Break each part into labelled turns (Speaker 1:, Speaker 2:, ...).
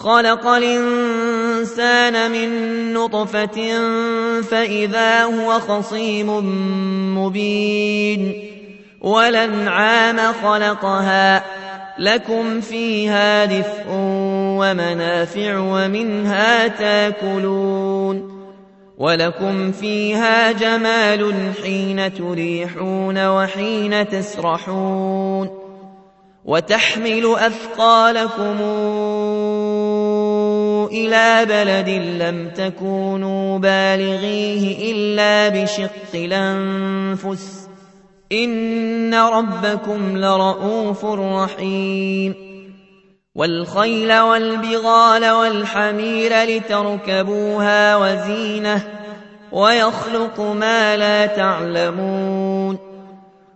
Speaker 1: خلق الإنسان من نطفة فإذا هو خصيم مبين. ولنعام خلقها. لكم فيها دفء ومنافع ومنها تاكلون. ولكم فيها جمال حين تريحون وحين تسرحون. وتحمل أثقالكم إلى بلد لم تكونوا بالغيه إلا بشق الأنفس. إن ربكم لرؤوف رحيم. والخيل والبغال والحمير لتركبوها وزينة ويخلق ما لا تعلمون.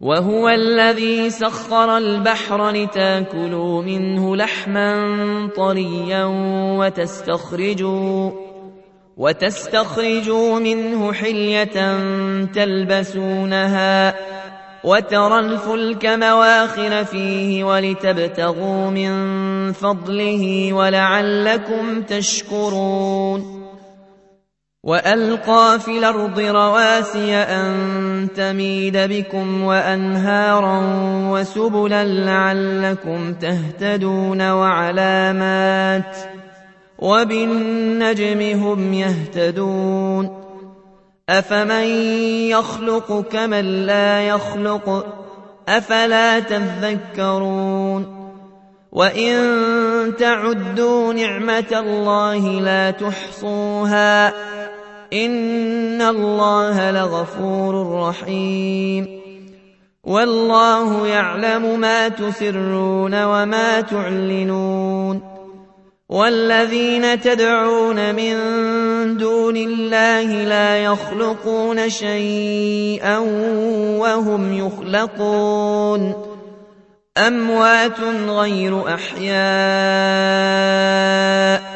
Speaker 1: وهو الذي سخر البحر لتاكلوا منه لحما طريا وتستخرجوا وتستخرجوا منه حلية تلبسونها وترى الفلك مواخر فيه ولتبتغوا من فضله ولعلكم تشكرون والقى في الأرض رواسي ان تميد بكم وانهارا وسبلا لعلكم تهتدون وعلامات وبالنجم هم يهتدون افمن يخلق كمن لا يخلق افلا تذكرون وان تعدوا نعمه الله لا تحصوها إن الله لغفور رحيم. والله يعلم ما تسرون وما تعلنون. والذين تدعون من دون الله لا يخلقون شيئا وهم يخلقون. أموات غير أحياء.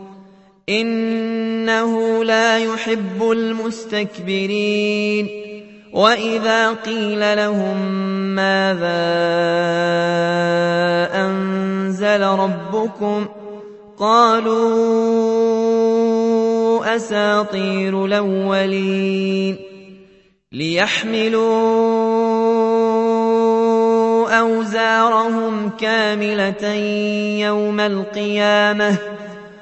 Speaker 1: إنه لا يحب المستكبرين. وإذا قيل لهم ماذا أنزل ربكم قالوا أساطير الأولين. ليحملوا أوزارهم كاملة يوم القيامة.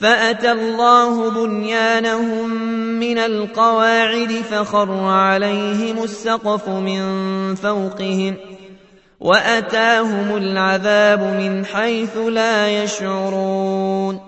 Speaker 1: فأتى الله بنيانهم من القواعد فخر عليهم السقف من فوقهم وأتاهم العذاب من حيث لا يشعرون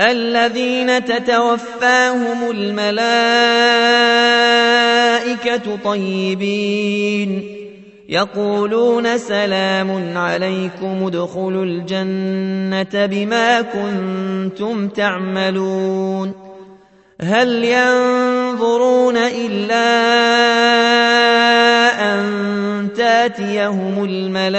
Speaker 1: الذين تتوفاهم الملائكة طيبين. يقولون سلام عليكم ادخلوا الجنة بما كنتم تعملون. هل ينظرون إلا أن تاتيهم الملائكة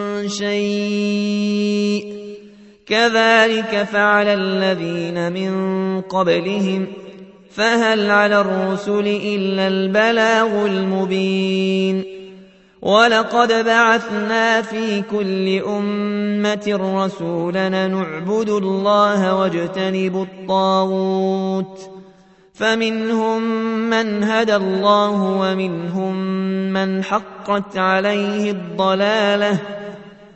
Speaker 1: شيء. كذلك فعل الذين من قبلهم فهل على الرسل إلا البلاغ المبين. ولقد بعثنا في كل أمة رسولا نعبد الله واجتنب الطاغوت. فمنهم من هدى الله ومنهم من حقت عليه الضلالة.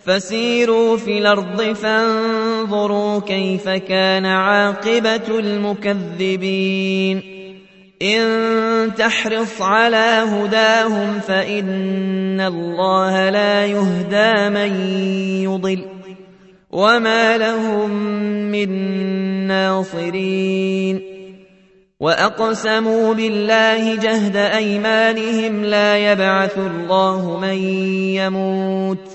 Speaker 1: فسيروا في الأرض فانظروا كيف كان عاقبة المكذبين. إن تحرص على هداهم فإن الله لا يهدى من يضل. وما لهم من ناصرين. وأقسموا بالله جهد أيمانهم لا يبعث الله من يموت.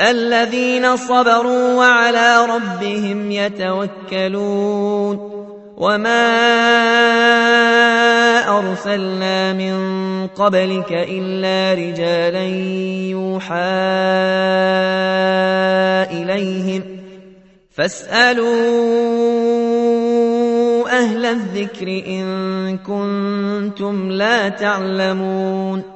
Speaker 1: الذين صبروا وعلى ربهم يتوكلون وما أرسلنا من قبلك إلا رجالا يوحى إليهم فاسألوا أهل الذكر إن كنتم لا تعلمون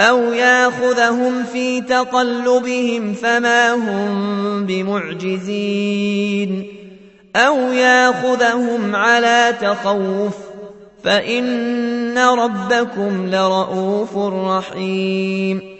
Speaker 1: أو ياخذهم في تقلبهم فما هم بمعجزين أو ياخذهم على تخوف فإن ربكم لرءوف رحيم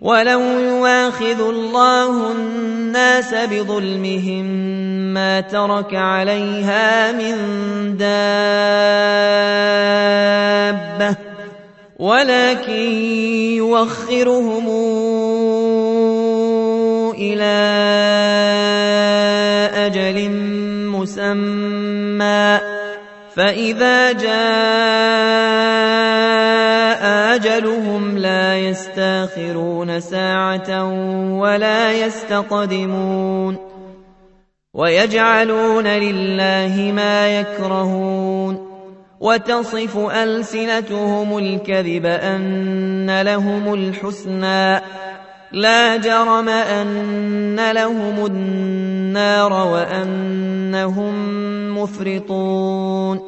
Speaker 1: ولو يواخذ الله الناس بظلمهم ما ترك عليها من دابه ولكن يوخرهم إلى أجل مسمى فاذا جاء اجلهم لا يستاخرون ساعه ولا يستقدمون ويجعلون لله ما يكرهون وتصف السنتهم الكذب ان لهم الحسنى لا جرم ان لهم النار وانهم مفرطون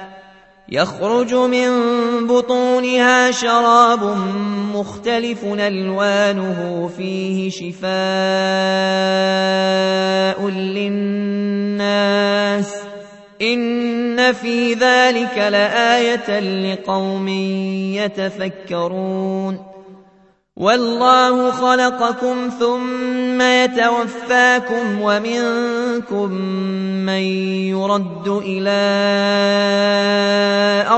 Speaker 1: يخرج من بطونها شراب مختلف ألوانه فيه شفاء للناس إن في ذلك لآية لقوم يتفكرون والله خلقكم ثم يتوفاكم ومنكم من يرد إلى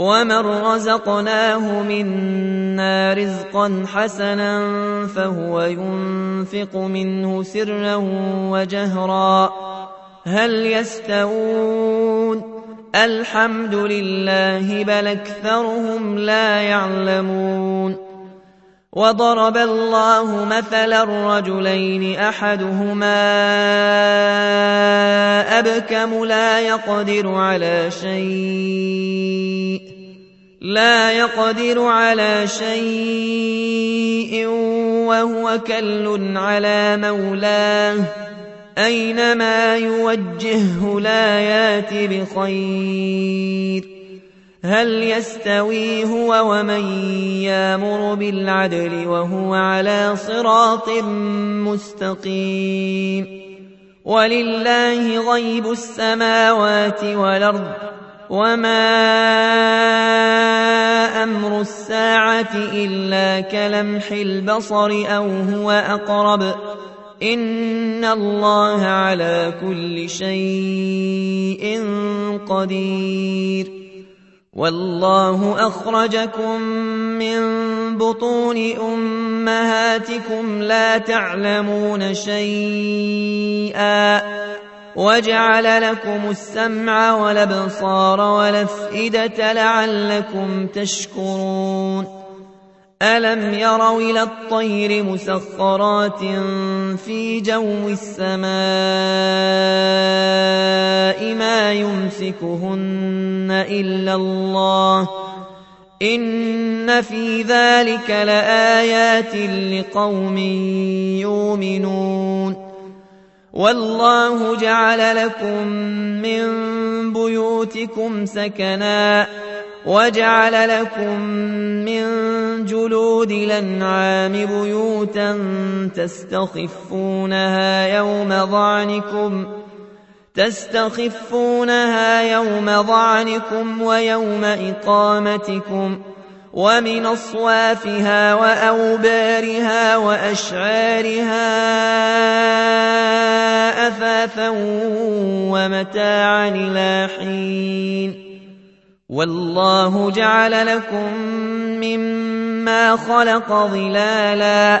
Speaker 1: ومن رزقناه منا رزقا حسنا فهو ينفق منه سرا وجهرا هل يستوون الحمد لله بل اكثرهم لا يعلمون وضرب الله مثلا الرجلين احدهما ابكم لا يقدر على شيء لا يقدر على شيء وهو كل على مولاه. أينما يوجهه لا يات بخير. هل يستوي هو ومن يامر بالعدل وهو على صراط مستقيم؟ ولله غيب السماوات والأرض. وما أمر الساعة الا كلمح البصر أو هو اقرب ان الله على كل شيء قدير. والله اخرجكم من بطون امهاتكم لا تعلمون شيئا وجعل لكم السمع والابصار والافئده لعلكم تشكرون ألم يروا إلى الطير مسخرات في جو السماء ما يمسكهن إلا الله إن في ذلك لآيات لقوم يؤمنون والله جعل لكم من بيوتكم سكناً وجعل لكم من جلود الأنعام بيوتا تستخفونها يوم ظعنكم تستخفونها يوم ظعنكم ويوم إقامتكم ومن أصوافها وأوبارها وأشعارها أثاثا ومتاعا إلى حين. والله جعل لكم مما خلق ظلالا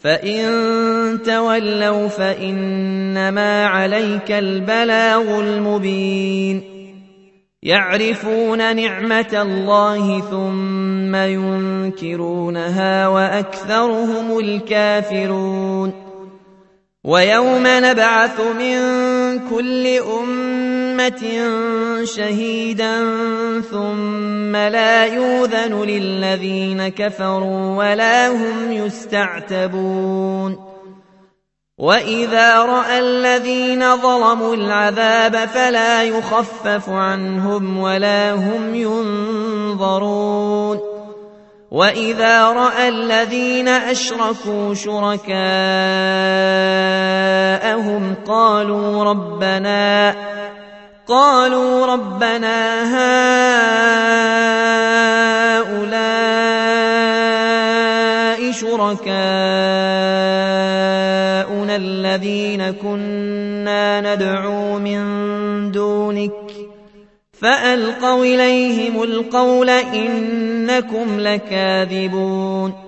Speaker 1: فان تولوا فانما عليك البلاغ المبين يعرفون نعمه الله ثم ينكرونها واكثرهم الكافرون ويوم نبعث من كل امه أمة شهيدا ثم لا يوذن للذين كفروا ولا هم يستعتبون. وإذا رأى الذين ظلموا العذاب فلا يخفف عنهم ولا هم ينظرون. وإذا رأى الذين أشركوا شركاءهم قالوا ربنا قالوا ربنا هؤلاء شركاؤنا الذين كنا ندعو من دونك فألقوا إليهم القول إنكم لكاذبون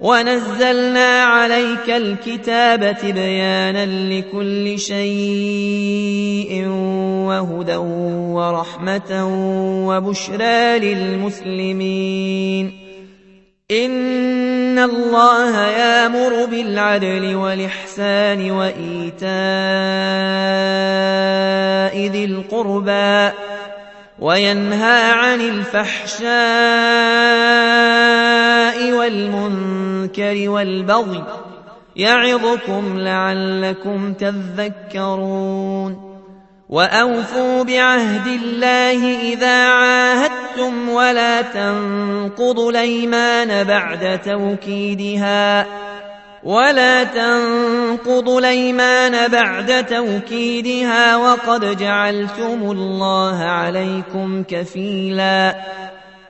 Speaker 1: ونزلنا عليك الكتاب تبيانا لكل شيء وهدى ورحمة وبشرى للمسلمين. إن الله يامر بالعدل والإحسان وإيتاء ذي القربى وينهى عن الفحشاء والمنكر والبغي يعظكم لعلكم تذكرون. وأوفوا بعهد الله إذا عاهدتم ولا تنقضوا الأيمان بعد توكيدها. ولا تنقضوا الأيمان بعد توكيدها. وقد جعلتم الله عليكم كفيلا.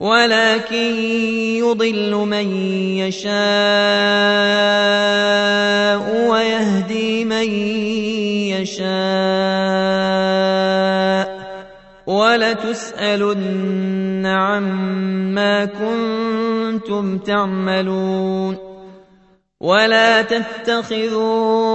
Speaker 1: ولكن يضل من يشاء ويهدي من يشاء ولتسألن عما كنتم تعملون ولا تتخذوا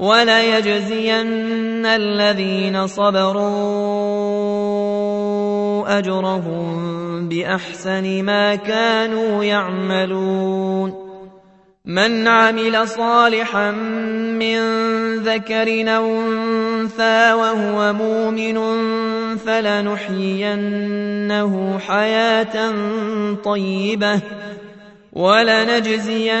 Speaker 1: وليجزين الذين صبروا أجرهم بأحسن ما كانوا يعملون. من عمل صالحا من ذكر أو أنثى وهو مؤمن فلنحيينه حياة طيبة ولنجزينهم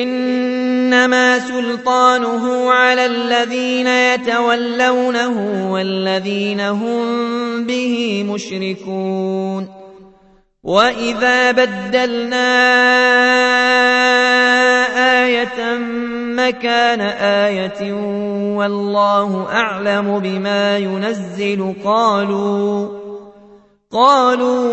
Speaker 1: إنما سلطانه على الذين يتولونه والذين هم به مشركون. وإذا بدلنا آية مكان آية والله أعلم بما ينزل قالوا قالوا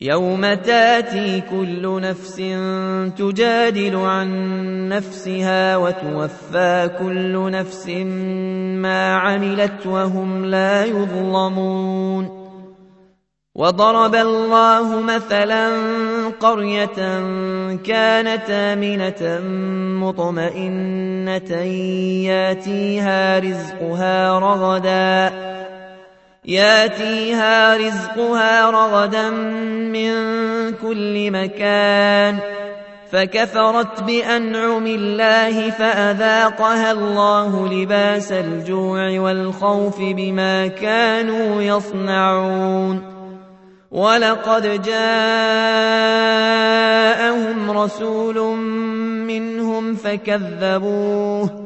Speaker 1: يوم تاتي كل نفس تجادل عن نفسها وتوفى كل نفس ما عملت وهم لا يظلمون. وضرب الله مثلا قرية كانت آمنة مطمئنة ياتيها رزقها رغدا. ياتيها رزقها رغدا من كل مكان فكفرت بأنعم الله فأذاقها الله لباس الجوع والخوف بما كانوا يصنعون ولقد جاءهم رسول منهم فكذبوه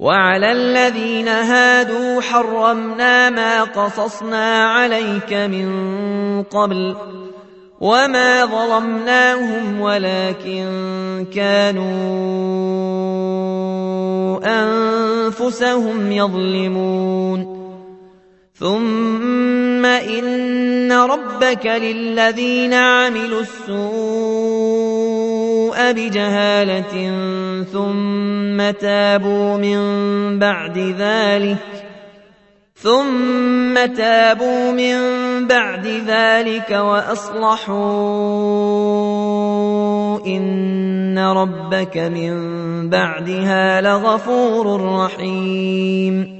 Speaker 1: وعلى الذين هادوا حرمنا ما قصصنا عليك من قبل وما ظلمناهم ولكن كانوا أنفسهم يظلمون. ثم إن ربك للذين عملوا السوء بجهالة ثم تابوا من بعد ذلك ثم تابوا من بعد ذلك وأصلحوا إن ربك من بعدها لغفور رحيم